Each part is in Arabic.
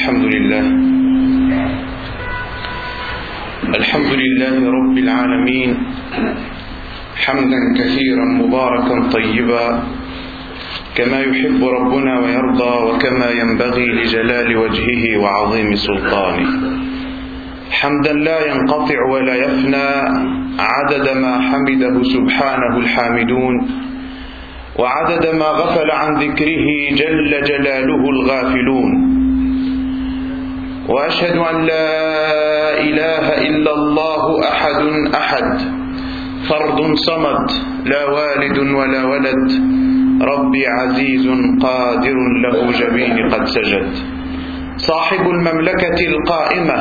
الحمد لله. الحمد لله رب العالمين. حمدا كثيرا مباركا طيبا. كما يحب ربنا ويرضى وكما ينبغي لجلال وجهه وعظيم سلطانه. حمدا لا ينقطع ولا يفنى عدد ما حمده سبحانه الحامدون. وعدد ما غفل عن ذكره جل جلاله الغافلون. وأشهد أن لا إله إلا الله أحد أحد. فرد صمد لا والد ولا ولد. ربي عزيز قادر له جبين قد سجد. صاحب المملكة القائمة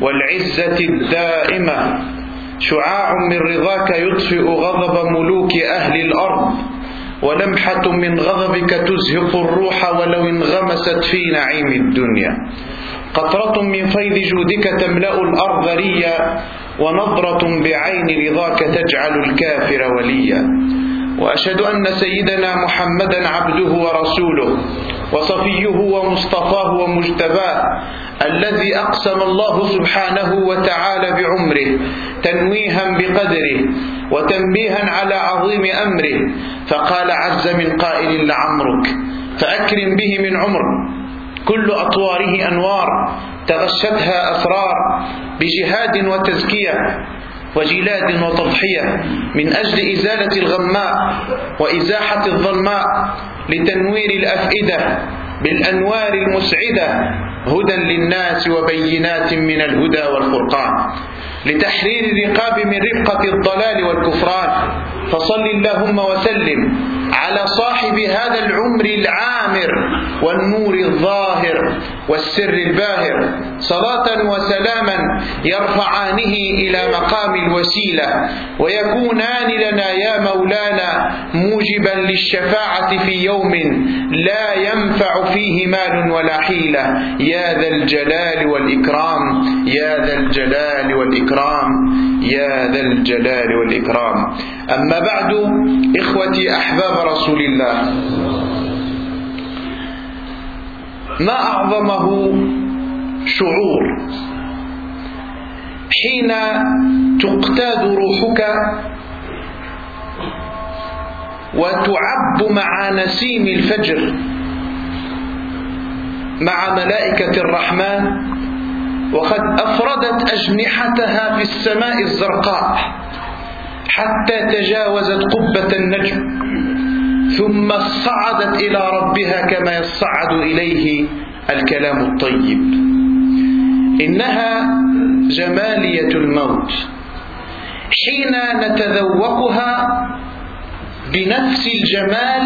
والعزة الدائمة. شعاع من رضاك يطفئ غضب ملوك أهل الأرض. ولمحة من غضبك تزهق الروح ولو انغمست في نعيم الدنيا. قطرة من فيض جودك تملأ الأرض ريا ونظرة بعين رضاك تجعل الكافر وليا. وأشهد أن سيدنا محمدا عبده ورسوله وصفيه ومصطفاه ومجتباه الذي أقسم الله سبحانه وتعالى بعمره تنويها بقدره وتنبيها على عظيم أمره. فقال عز من قائل لعمرك فأكرم به من عمر كل أطواره أنوار تغشتها أسرار بجهاد وتزكية وجلاد وتضحية من أجل إزالة الغماء وإزاحة الظلماء لتنوير الأفئدة بالأنوار المسعدة هدى للناس وبينات من الهدى والفرقان. لتحرير الرقاب من رفقة الضلال والكفران فصل اللهم وسلم هذا العمر العامر والنور الظاهر والسر الباهر. صلاة وسلاما يرفعانه إلى مقام الوسيلة ويكونان لنا يا مولانا موجبا للشفاعة في يوم لا ينفع فيه مال ولا حيلة. يا ذا الجلال والإكرام يا ذا الجلال والإكرام. يا ذا الجلال والإكرام. أما بعد إخوتي أحباب رسول الله ما أعظمه شعور؟ حين تقتاد روحك وتعب مع نسيم الفجر مع ملائكة الرحمن وقد أفردت أجنحتها في السماء الزرقاء حتى تجاوزت قبة النجم ثم صعدت إلى ربها كما يصعد إليه الكلام الطيب. إنها جمالية الموت. حين نتذوقها بنفس الجمال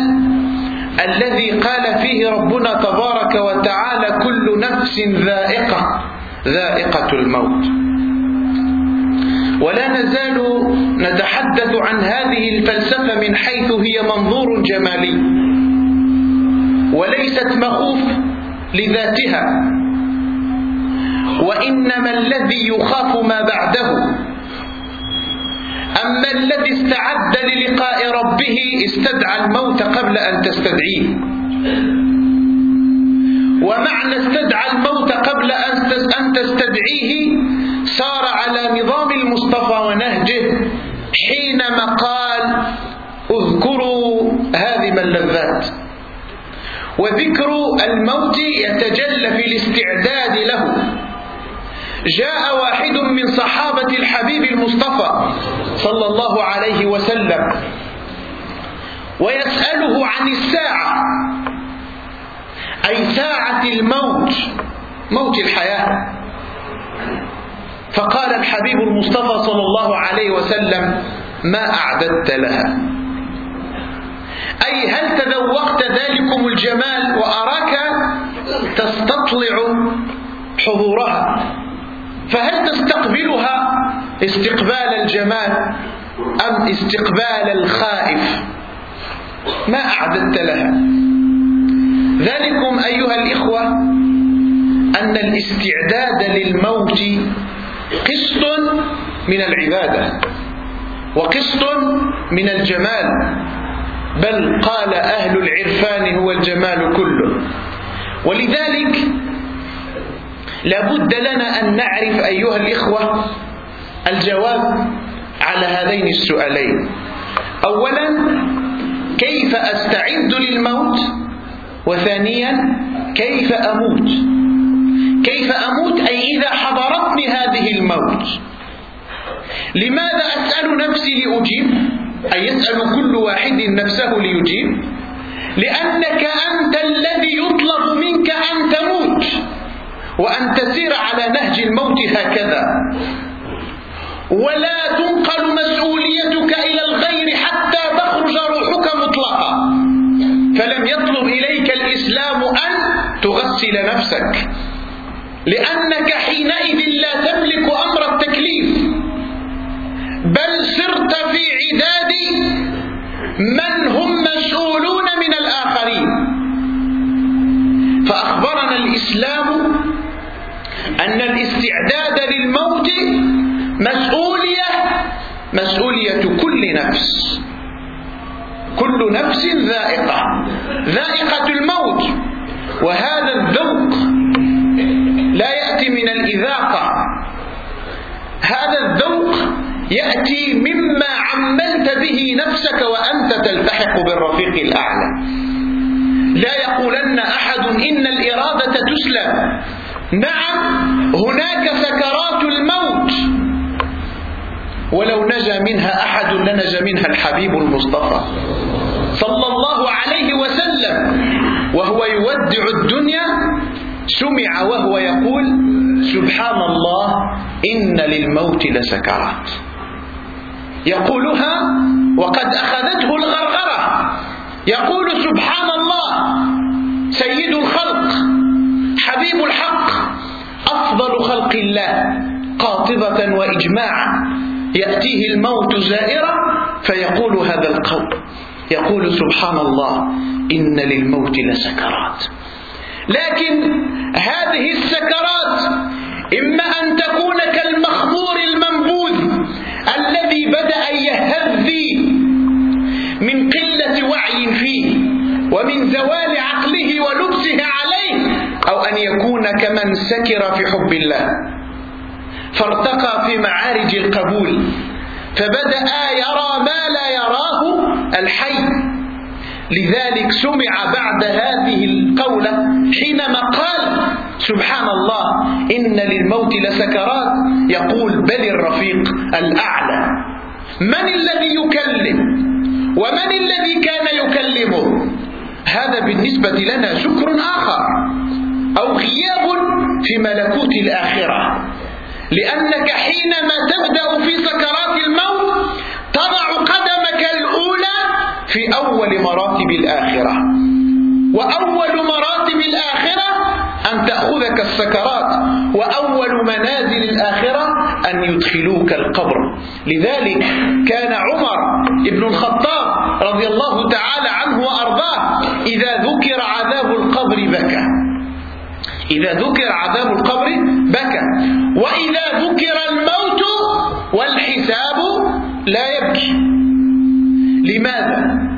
الذي قال فيه ربنا تبارك وتعالى كل نفس ذائقة. ذائقة الموت. ولا نزال نتحدث عن هذه الفلسفة من حيث هي منظور جمالي. وليست مخوف لذاتها. وإنما الذي يخاف ما بعده. أما الذي استعد للقاء ربه استدعى الموت قبل أن تستدعيه. ومعنى استدعى الموت قبل أن تستدعيه سار على نظام المصطفى ونهجه حينما قال اذكروا هذه اللذات وذكر الموت يتجلى في الاستعداد له. جاء واحد من صحابة الحبيب المصطفى صلى الله عليه وسلم ويسأله عن الساعة. أي ساعة الموت موت الحياة. فقال الحبيب المصطفى صلى الله عليه وسلم ما أعددت لها. أي هل تذوقت ذلكم الجمال وأراك؟ تستطلع حضورها. فهل تستقبلها استقبال الجمال أم استقبال الخائف؟ ما أعددت لها. ذلكم أيها الإخوة أن الاستعداد للموت قسط من العبادة وقسط من الجمال. بل قال أهل العرفان هو الجمال كله. ولذلك لابد لنا أن نعرف أيها الإخوة الجواب على هذين السؤالين. أولا كيف أستعد للموت؟ وثانيا كيف أموت؟ كيف أموت؟ أي إذا حضرتني هذه الموت. لماذا أسأل نفسي لأجيب؟ أي يسأل كل واحد نفسه ليجيب؟ لأنك أنت الذي يطلب منك أن تموت. وأن تسير على نهج الموت هكذا. ولا تنقل مسؤوليتك إلى الغير حتى تخرج روحك مطلقة فلم يطلب إليك الإسلام أن تغسل نفسك. لأنك حينئذ لا تملك أمر التكليف. بل صرت في عداد من هم مسؤولون من الآخرين. فأخبرنا الإسلام أن الاستعداد للموت مسؤولية مسؤولية كل نفس. كل نفس ذائقة ذائقة الموت. وهذا الذوق لا يأتي من الإذاقة. هذا الذوق يأتي مما عملت به نفسك وأنت تلتحق بالرفيق الأعلى. لا يقولن أحد إن الإرادة تسلم. نعم هناك سكرات الموت. ولو نجا منها أحد لنجا منها الحبيب المصطفى. صلى الله عليه وسلم وهو يودع الدنيا سمع وهو يقول سبحان الله إن للموت لسكرات. يقولها وقد أخذته الغرغرة. يقول سبحان الله سيد الخلق حبيب الحق أفضل خلق الله قاطبة وإجماعا يأتيه الموت زائرا فيقول هذا القول. يقول سبحان الله إن للموت لسكرات. لكن هذه السكرات إما أن تكون كالمخمور المنبوذ الذي بدأ يهذي من قلة وعي فيه ومن زوال عقله ولبسه عليه أو أن يكون كمن سكر في حب الله فارتقى في معارج القبول فبدأ يرى ما لا يراه الحي. لذلك سمع بعد هذه القولة حينما قال سبحان الله إن للموت لسكرات. يقول بل الرفيق الأعلى. من الذي يكلم؟ ومن الذي كان يكلمه؟ هذا بالنسبة لنا شكر آخر أو غياب في ملكوت الآخرة. لأنك حينما تبدأ في سكرات الموت تضع الأولى أول مراتب الآخرة. وأول مراتب الآخرة أن تأخذك السكرات. وأول منازل الآخرة أن يدخلوك القبر. لذلك كان عمر بن الخطاب رضي الله تعالى عنه وأرضاه إذا ذكر عذاب القبر بكى. إذا ذكر عذاب القبر بكى. وإذا ذكر الموت والحساب لا يبكي. لماذا؟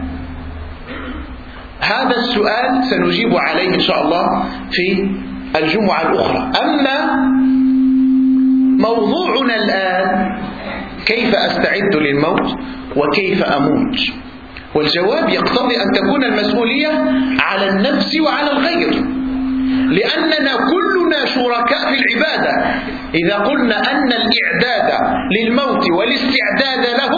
هذا السؤال سنجيب عليه إن شاء الله في الجمعة الأخرى. أما موضوعنا الآن كيف أستعد للموت وكيف أموت؟ والجواب يقتضي أن تكون المسؤولية على النفس وعلى الغير. لأننا كلنا شركاء في العبادة. إذا قلنا أن الإعداد للموت والاستعداد له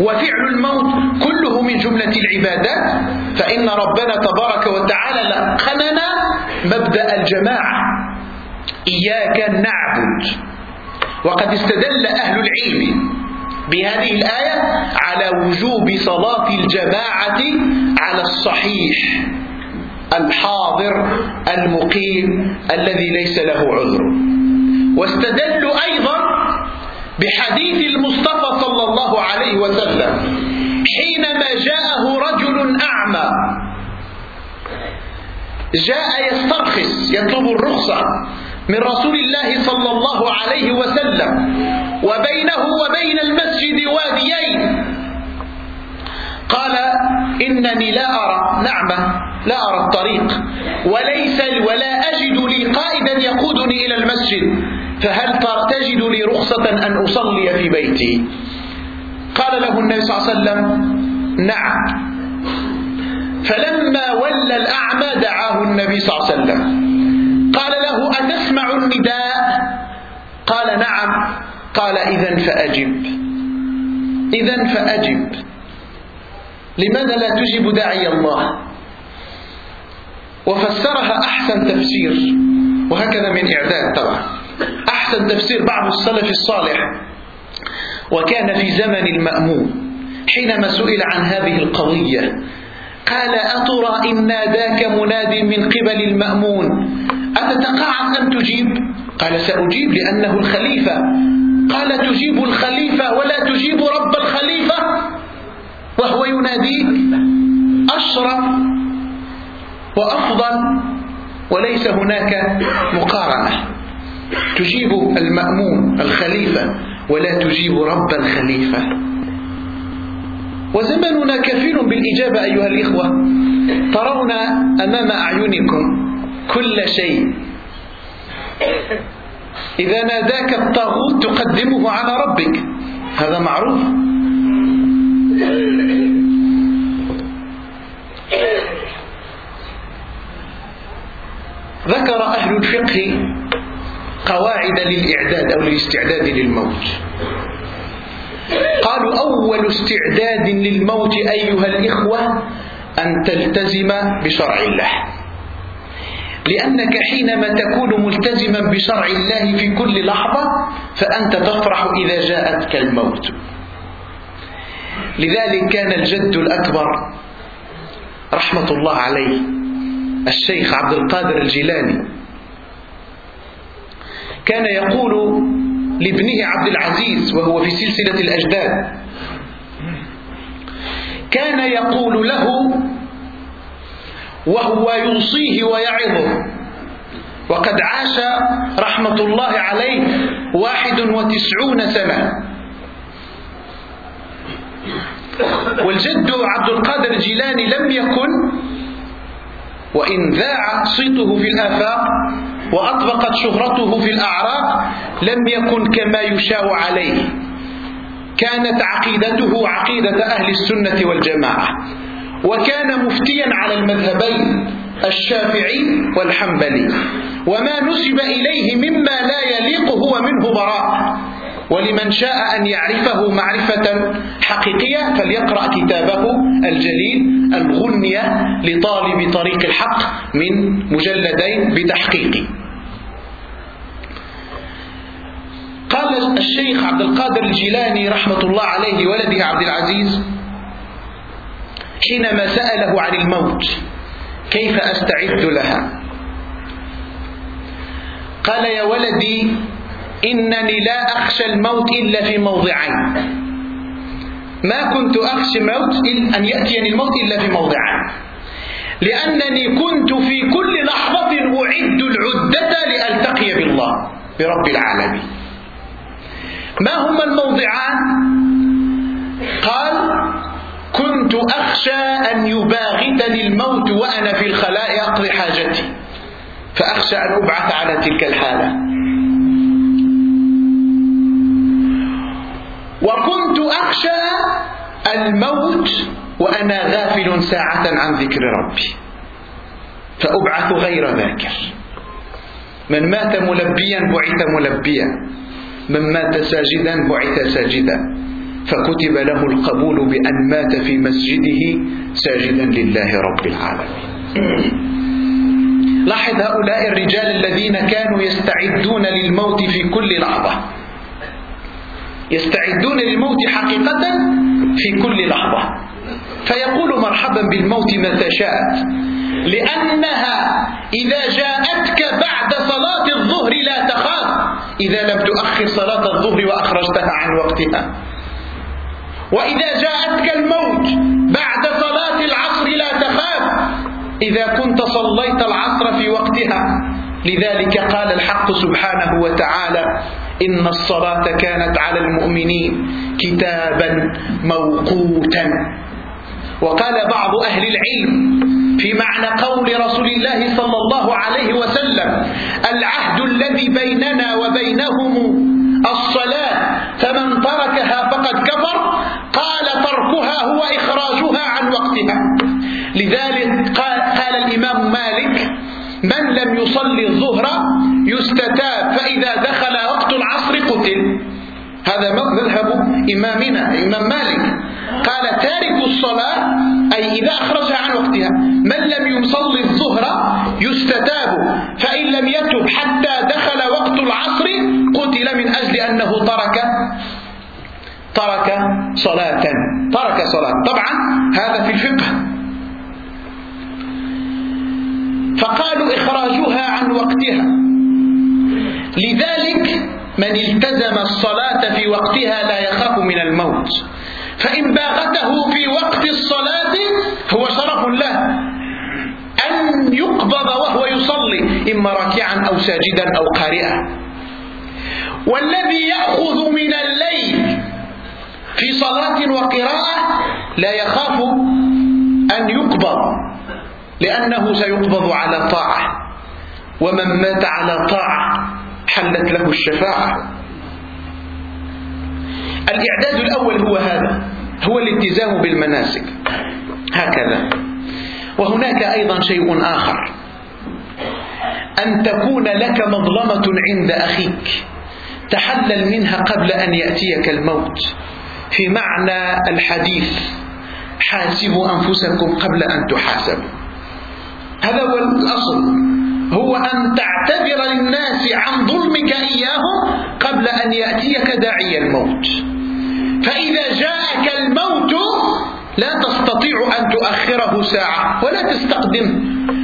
وفعل الموت كله من جملة العبادات فإن ربنا تبارك وتعالى لقننا مبدأ الجماعة. إياك نعبد. وقد استدل أهل العلم بهذه الآية على وجوب صلاة الجماعة على الصحيح. الحاضر المقيم الذي ليس له عذر. واستدلوا أيضا بحديث المصطفى صلى الله عليه وسلم حينما جاءه رجل أعمى جاء يسترخص يطلب الرخصة من رسول الله صلى الله عليه وسلم وبينه وبين المسجد واديين. قال إنني لا أرى نعمة لا أرى الطريق وليس ولا أجد لي قائد واحدا يقودني إلى المسجد فهل تجد لي رخصة أن أصلي في بيتي؟ قال له النبي صلى الله عليه وسلم نعم. فلما ولى الأعمى دعاه النبي صلى الله عليه وسلم. قال له أتسمع النداء؟ قال نعم. قال إذا فأجب. إذا فأجب. لماذا لا تجب داعي الله؟ وفسرها أحسن تفسير وهكذا من إعداد طبعا. أحسن تفسير بعض السلف الصالح. وكان في زمن المأمون حينما سئل عن هذه القضية قال أترى إن ناداك مناد من قبل المأمون؟ أتتقاعد أن تجيب؟ قال سأجيب لأنه الخليفة. قال تجيب الخليفة ولا تجيب رب الخليفة وهو يناديك؟ أشرف وأفضل وليس هناك مقارنة. تجيب المأمون الخليفة ولا تجيب رب الخليفة. وزمننا كفيل بالإجابة أيها الإخوة. ترون أمام أعينكم كل شيء. إذا ناداك الطاغوت تقدمه على ربك. هذا معروف. ذكر أهل الفقه قواعد للإعداد أو للاستعداد للموت. قالوا أول استعداد للموت أيها الإخوة أن تلتزم بشرع الله. لأنك حينما تكون ملتزما بشرع الله في كل لحظة فأنت تفرح إذا جاءتك الموت. لذلك كان الجد الأكبر رحمة الله عليه الشيخ عبد القادر الجيلاني كان يقول لابنه عبد العزيز وهو في سلسلة الأجداد. كان يقول له وهو يوصيه ويعظه وقد عاش رحمة الله عليه واحد وتسعون سنة. والجد عبد القادر الجيلاني لم يكن وإن ذاع صيته في الآفاق وأطبقت شهرته في الأعراق لم يكن كما يشاع عليه. كانت عقيدته عقيدة أهل السنة والجماعة. وكان مفتيا على المذهبين الشافعي والحنبلي. وما نسب إليه مما لا يليق هو منه براء. ولمن شاء أن يعرفه معرفة حقيقية فليقرأ كتابه الجليل الغنية لطالب طريق الحق من مجلدين بتحقيق قال الشيخ عبد القادر الجيلاني رحمة الله عليه ولده عبد العزيز حينما سأله عن الموت كيف أستعد لها؟ قال يا ولدي إنني لا أخشى الموت إلا في موضعين. ما كنت أخشى الموت أن يأتيني الموت إلا في موضعين. لأنني كنت في كل لحظة أعد العدة لألتقي بالله برب العالمين. ما هما الموضعان؟ قال كنت أخشى أن يباغتني الموت وأنا في الخلاء أقضي حاجتي. فأخشى أن أبعث على تلك الحالة. أخشى الموت وأنا غافل ساعة عن ذكر ربي. فأبعث غير ذاكر. من مات ملبيا بعث ملبيا. من مات ساجدا بعث ساجدا. فكتب له القبول بأن مات في مسجده ساجدا لله رب العالمين. لاحظ هؤلاء الرجال الذين كانوا يستعدون للموت في كل لحظة. يستعدون للموت حقيقة في كل لحظة. فيقول مرحبا بالموت متى شاءت لأنها إذا جاءتك بعد صلاة الظهر لا تخاف. إذا لم تؤخر صلاة الظهر وأخرجتها عن وقتها. وإذا جاءتك الموت بعد صلاة العصر لا تخاف. إذا كنت صليت العصر في وقتها. لذلك قال الحق سبحانه وتعالى إن الصلاة كانت على المؤمنين كتابا موقوتا. وقال بعض أهل العلم في معنى قول رسول الله صلى الله عليه وسلم العهد الذي بيننا وبينهم الصلاة فمن تركها فقد كفر قال تركها هو إخراجها عن وقتها. لذلك قال, قال الإمام مالك من لم يصلي الظهر يستتاب فإذا دخل وقت العصر قتل هذا مذهب إمامنا إمام مالك. قال تارك الصلاة أي إذا أخرجها عن وقتها. من لم يصلي الظهر يستتاب فإن لم يتب حتى دخل وقت العصر قتل من أجل أنه ترك ترك صلاة ترك صلاة. طبعا هذا في الفقه. فقالوا إخراجها عن وقتها. لذلك من التزم الصلاة في وقتها لا يخاف من الموت. فإن باغته في وقت الصلاة هو شرف له. أن يقبض وهو يصلي إما راكعا أو ساجدا أو قارئا. والذي يأخذ من الليل في صلاة وقراءة لا يخاف أن يقبض لأنه سيقبض على طاعة. ومن مات على طاعة حلت له الشفاعة. الإعداد الأول هو هذا هو الالتزام بالمناسك. هكذا. وهناك أيضا شيء آخر. أن تكون لك مظلمة عند أخيك. تحلل منها قبل أن يأتيك الموت. في معنى الحديث حاسبوا أنفسكم قبل أن تحاسبوا. هذا هو الأصل. هو أن تعتذر للناس عن ظلمك إياهم قبل أن يأتيك داعي الموت. فإذا جاءك الموت لا تستطيع أن تؤخره ساعة ولا تستقدمه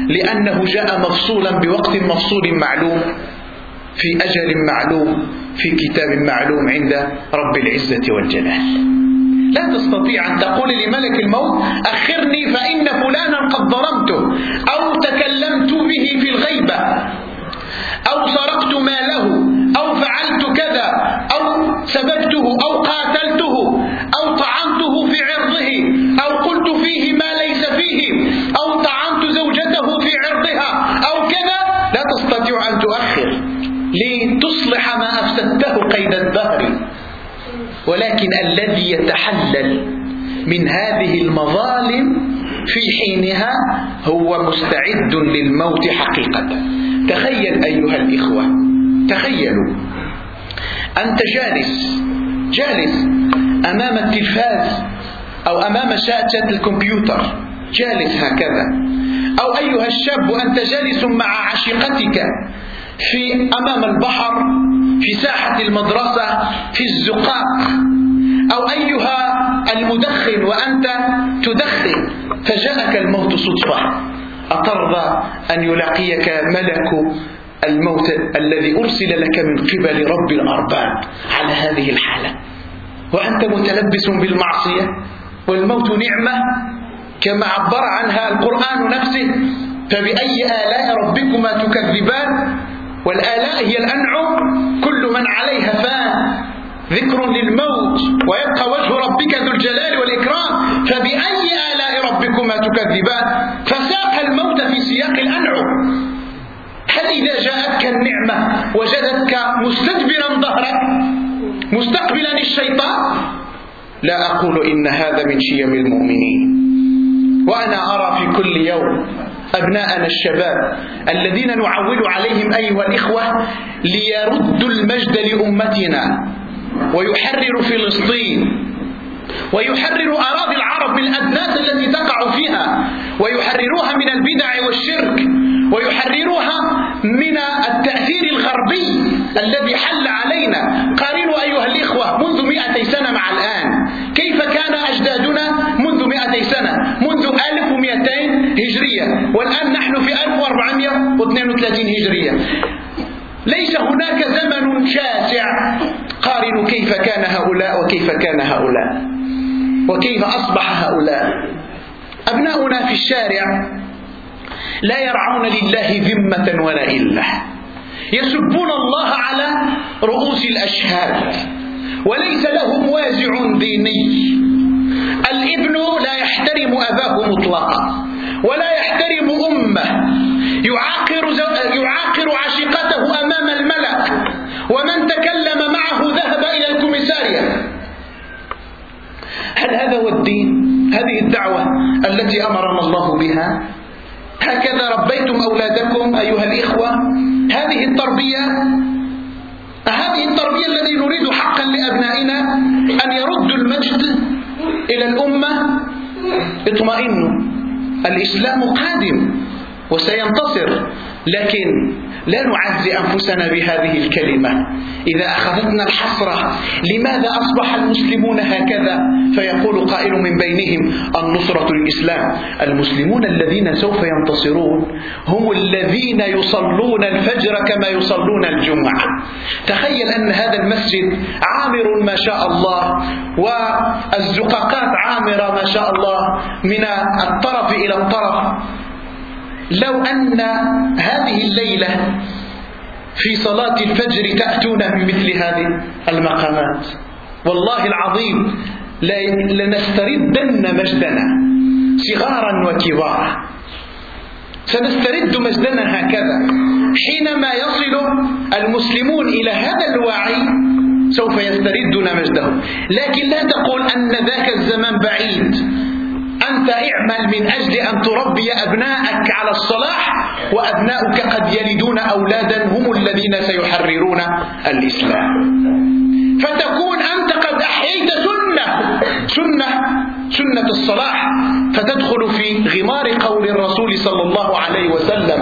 لأنه جاء مفصولا بوقت مفصول معلوم في أجل معلوم في كتاب معلوم عند رب العزة والجلال. لا تستطيع أن تقول لملك الموت أخرني فإن فلانا قد ظلمته أو تكلمت به في الغيبة أو سرقت ماله أو فعلت يتحلل من هذه المظالم في حينها هو مستعد للموت حقيقة. تخيل أيها الإخوة تخيلوا. أنت جالس جالس أمام التلفاز أو أمام شاشة الكمبيوتر جالس هكذا. أو أيها الشاب وأنت جالس مع عشيقتك في أمام البحر في ساحة المدرسة في الزقاق. أو أيها المدخن وأنت تدخن فجاءك الموت صدفة. أترضى أن يلاقيك ملك الموت الذي أرسل لك من قبل رب الأرباب على هذه الحالة. وأنت متلبس بالمعصية والموت نعمة كما عبر عنها القرآن نفسه. فبأي آلاء ربكما تكذبان؟ والآلاء هي الأنعم كل من عليها فان. ذكر للموت ويبقى وجه ربك ذو الجلال والإكرام. فبأي آلاء ربكما تكذبان؟ فساق الموت في سياق الأنعم. هل إذا جاءتك النعمة وجدتك مستدبرا ظهرك مستقبلا الشيطان؟ لا أقول إن هذا من شيم المؤمنين. وأنا أرى في كل يوم أبناءنا الشباب الذين نعول عليهم أيها الإخوة ليردوا المجد لأمتنا. ويحرروا فلسطين ويحرروا أراضي العرب من الأدناس التي تقع فيها ويحرروها من البدع والشرك ويحرروها من التأثير الغربي الذي حل علينا. قارنوا أيها الإخوة منذ مئتي سنة مع الآن. كيف كان أجدادنا منذ مئتي سنة؟ منذ 1200 هجرية. والآن نحن في 1432 هجرية ليس هناك زمن شاسع قارنوا كيف كان هؤلاء وكيف كان هؤلاء؟ وكيف أصبح هؤلاء؟ أبناؤنا في الشارع لا يرعون لله ذمة ولا إلة. يسبون الله على رؤوس الأشهاد. وليس لهم وازع ديني. الابن لا يحترم أباه مطلقا ولا يحترم أمة. يعاقر, يعاقر عشيقته أمام الملأ ومن تكلم معه ذهب إلى الكوميسارية. هل هذا هو الدين؟ هذه الدعوة التي أمرنا الله بها؟ هكذا ربيتم أولادكم أيها الإخوة. هذه التربية هذه التربية التي نريد حقا لأبنائنا أن يردوا المجد إلى الأمة. اطمئنوا الإسلام قادم وسينتصر. لكن لا نعزي أنفسنا بهذه الكلمة. إذا أخذتنا الحسرة لماذا أصبح المسلمون هكذا؟ فيقول قائل من بينهم النصرة للإسلام المسلمون الذين سوف ينتصرون هم الذين يصلون الفجر كما يصلون الجمعة. تخيل أن هذا المسجد عامر ما شاء الله والزقاقات عامرة ما شاء الله من الطرف إلى الطرف. لو أن هذه الليلة في صلاة الفجر تأتون بمثل هذه المقامات. والله العظيم لنستردن مجدنا صغارا وكبارا. سنسترد مجدنا هكذا. حينما يصل المسلمون إلى هذا الوعي سوف يستردون مجدهم. لكن لا تقول أن ذاك الزمان بعيد. أنت اعمل من أجل أن تربي أبناءك على الصلاح وأبناؤك قد يلدون أولادا هم الذين سيحررون الإسلام. فتكون أنت قد أحييت سنة سنة سنة الصلاح. فتدخل في غمار قول الرسول صلى الله عليه وسلم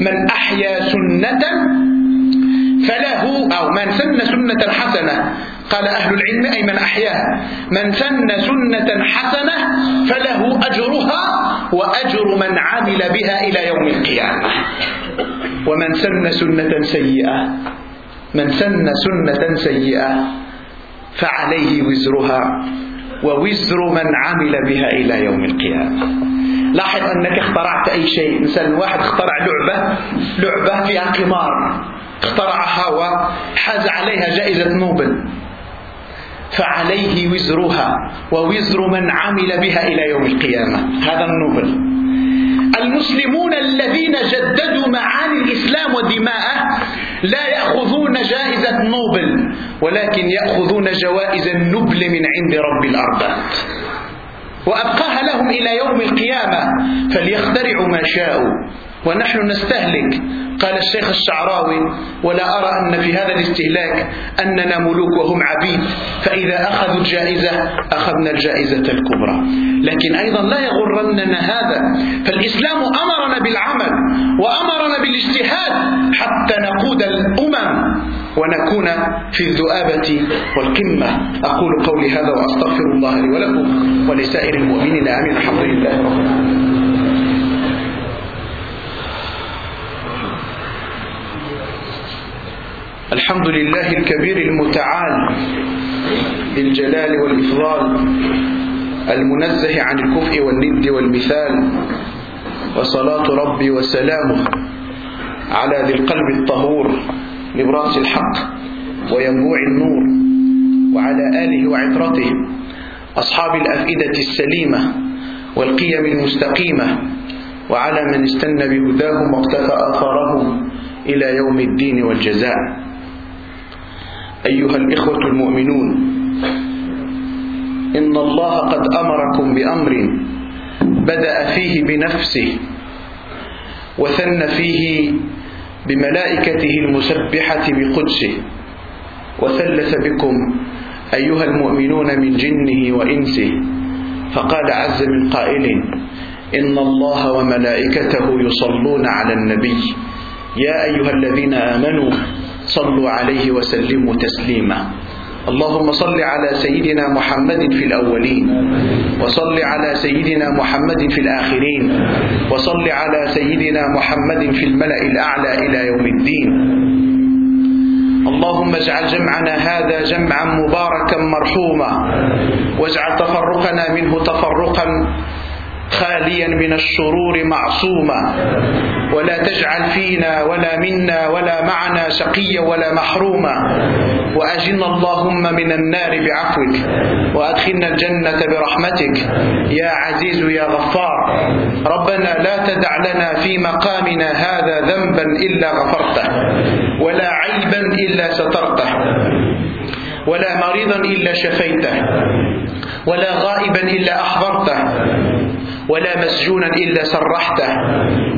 من أحيا سنة فله أو من سن سنة حسنة قال أهل العلم أي من أحياها من سن سنة حسنة فله أجرها وأجر من عمل بها إلى يوم القيامة. ومن سن سنة سيئة من سن سنة سيئة فعليه وزرها ووزر من عمل بها إلى يوم القيامة. لاحظ أنك اخترعت أي شيء. مثلا واحد اخترع لعبة لعبة فيها قمار. اخترعها وحاز عليها جائزة نوبل. فعليه وزرها ووزر من عمل بها إلى يوم القيامة. هذا النوبل. المسلمون الذين جددوا معاني الإسلام ودماءه لا يأخذون جائزة نوبل ولكن يأخذون جوائز النبل من عند رب الأرباب. وأبقاها لهم إلى يوم القيامة. فليخترعوا ما شاءوا. ونحن نستهلك. قال الشيخ الشعراوي ولا أرى أن في هذا الاستهلاك أننا ملوك وهم عبيد فإذا أخذوا الجائزة أخذنا الجائزة الكبرى. لكن أيضا لا يغرننا هذا فالإسلام أمرنا بالعمل وأمرنا بالاجتهاد حتى نقود الأمم ونكون في الذؤابة والقمة. أقول قولي هذا وأستغفر الله لي ولكم ولسائر المؤمنين. آمين. الحمد لله رب العالمين. الحمد لله الكبير المتعال بالجلال والإفضال المنزه عن الكفء والند والمثال وصلاة ربي وسلامه على ذي القلب الطهور لبراس الحق وينبوع النور وعلى آله وعطرته أصحاب الأفئدة السليمة والقيم المستقيمة وعلى من استنى بهداهم واقتفى آثارهم إلى يوم الدين والجزاء. أيها الإخوة المؤمنون إن الله قد أمركم بأمر بدأ فيه بنفسه وثن فيه بملائكته المسبحة بقدسه وثلث بكم أيها المؤمنون من جنه وإنسه فقال عز من قائل إن الله وملائكته يصلون على النبي يا أيها الذين آمنوا صلوا عليه وسلموا تسليما. اللهم صل على سيدنا محمد في الأولين وصل على سيدنا محمد في الآخرين وصل على سيدنا محمد في الملأ الأعلى إلى يوم الدين. اللهم اجعل جمعنا هذا جمعا مباركا مرحوما واجعل تفرقنا منه تفرقا خاليا من الشرور معصوما ولا تجعل فينا ولا منا ولا معنا شقيا ولا محروما. وأجلنا اللهم من النار بعفوك. وأدخلنا الجنة برحمتك. يا عزيز يا غفار. ربنا لا تدع لنا في مقامنا هذا ذنبا إلا غفرته. ولا عيبا إلا سترته. ولا مريضا إلا شفيته. ولا غائبا إلا أحضرته. ولا مسجونا إلا سرحته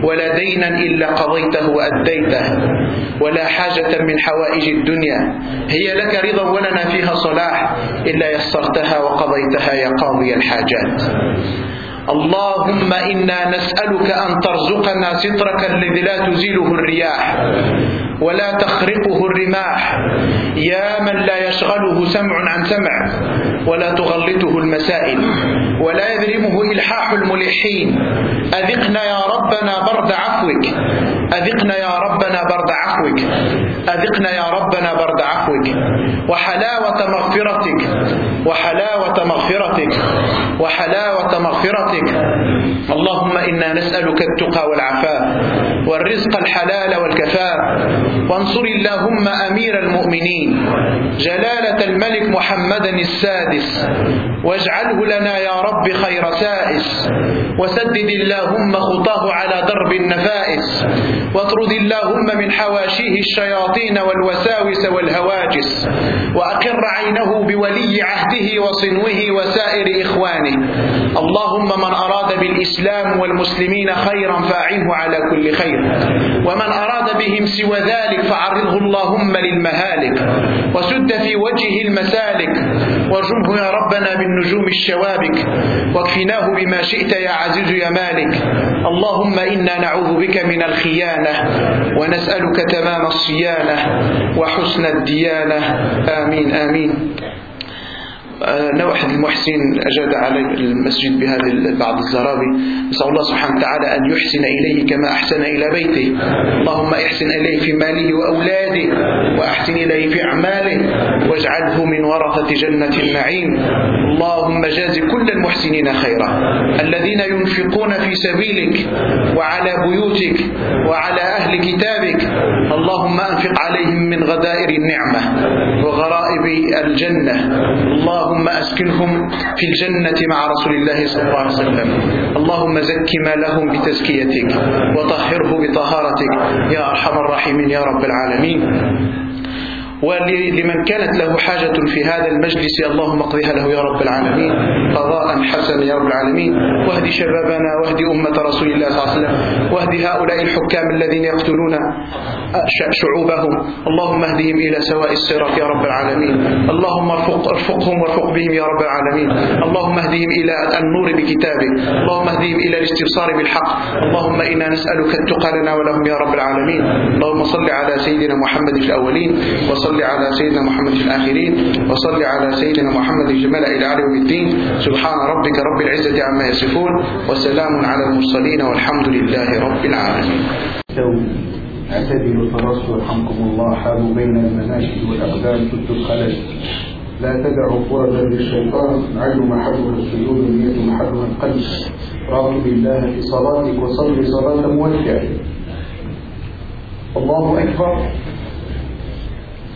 ولا دينا إلا قضيته وأديته ولا حاجة من حوائج الدنيا. هي لك رضا ولنا فيها صلاح إلا يسرتها وقضيتها يا قاضي الحاجات. اللهم إنا نسألك أن ترزقنا سترك الذي لا تزيله الرياح. ولا تخرقه الرماح. يا من لا يشغله سمع عن سمع ولا تغلطه المسائل ولا يذرمه إلحاح الملحين. أذقنا يا ربنا برد عفوك. أذقنا يا ربنا برد عفوك. أذقنا يا ربنا برد عفوك. وحلاوة مغفرتك. وحلاوة مغفرتك. وحلاوة مغفرتك. اللهم إنا نسألك التقى والعفاف. والرزق الحلال والكفاف وانصر اللهم أمير المؤمنين جلالة الملك محمدا السادس. واجعله لنا يا رب خير سائس. وسدد اللهم خطاه على درب النفائس. واطرد اللهم من حواشيه الشياطين والوساوس والهواجس. وأقر عينه بولي عهده وصنوه وسائر إخوانه. اللهم من أراد بالإسلام والمسلمين خيرا فأعنه على كل خير. ومن أراد بهم سوى ذلك فعرضه اللهم للمهالك. وسد في وجهه المسالك. وارجمه يا ربنا بالنجوم الشوابك. واكفناه بما شئت يا عزيز يا مالك. اللهم إنا نعوذ بك من الخيانة. ونسألك تمام الصيانة. وحسن الديانة. آمين آمين. نوح المحسن أجاد على المسجد بهذا بعض الزرابي نسأل الله سبحانه وتعالى أن يحسن إليه كما أحسن إلى بيته. اللهم احسن إليه في ماله وأولاده وأحسن إليه في أعماله واجعله من ورثة جنة النعيم. اللهم جاز كل المحسنين خيرا. الذين ينفقون في سبيلك وعلى بيوتك وعلى أهل كتابك اللهم أنفق عليهم من غدائر النعمة وغرائب الجنة. الله اللهم أسكنهم في الجنة مع رسول الله صلى الله عليه وسلم. اللهم زك ما لهم بتزكيتك وطهره بطهارتك. يا أرحم الراحمين يا رب العالمين. ولمن كانت له حاجة في هذا المجلس اللهم اقضيها له يا رب العالمين. قضاء حسنا يا رب العالمين. واهد شبابنا واهد أمة رسول الله صلى الله عليه وسلم. واهد هؤلاء الحكام الذين يقتلون شعوبهم. اللهم اهدهم إلى سواء الصراط يا رب العالمين. اللهم ارفق ارفقهم وارفق بهم يا رب العالمين. اللهم اهدهم إلى النور بكتابك. اللهم اهدهم إلى الاستبصار بالحق. اللهم إنا نسألك التقى لنا ولهم يا رب العالمين. اللهم صل على سيدنا محمد الأولين. وصل على سيدنا محمد في الآخرين وصل على سيدنا محمد جمال إلى علم الدين. سبحان ربك رب العزة عما يصفون وسلام على المرسلين والحمد لله رب العالمين. اعتدلوا تراصوا يرحمكم الله حالوا بين المناشد والأقدام ضد الخلل لا تدعوا فرجا للشيطان العين محلها السجود النية محلها القلب. راقب الله في صلاتك وصل صلاة موجهة. الله أكبر.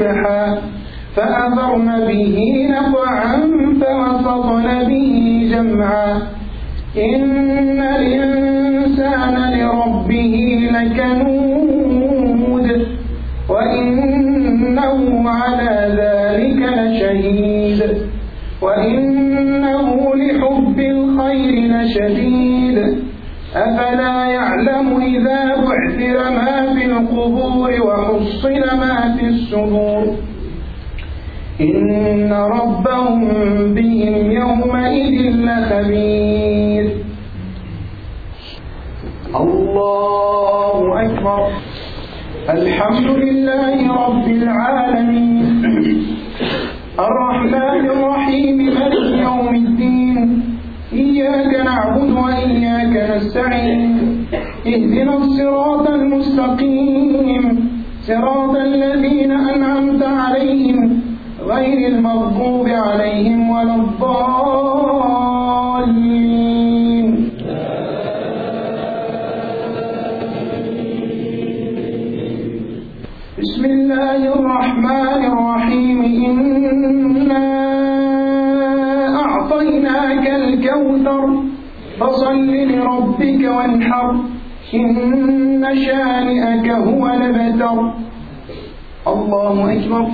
صبحا فأثرن به نقعا فوسطن به جمعا. إن الإنسان لربه لكنود إن ربهم بهم يومئذ لخبير. الله أكبر. الحمد لله رب العالمين. الرحمن الرحيم مالك يوم الدين. إياك نعبد وإياك نستعين. اهدنا الصراط المستقيم. صراط الذين أنعمت عليهم. غير المغضوب عليهم ولا الضالين. بسم الله الرحمن الرحيم. إنا أعطيناك الكوثر فصل لربك وانحر. إن شانئك هو لبتر الله أكبر.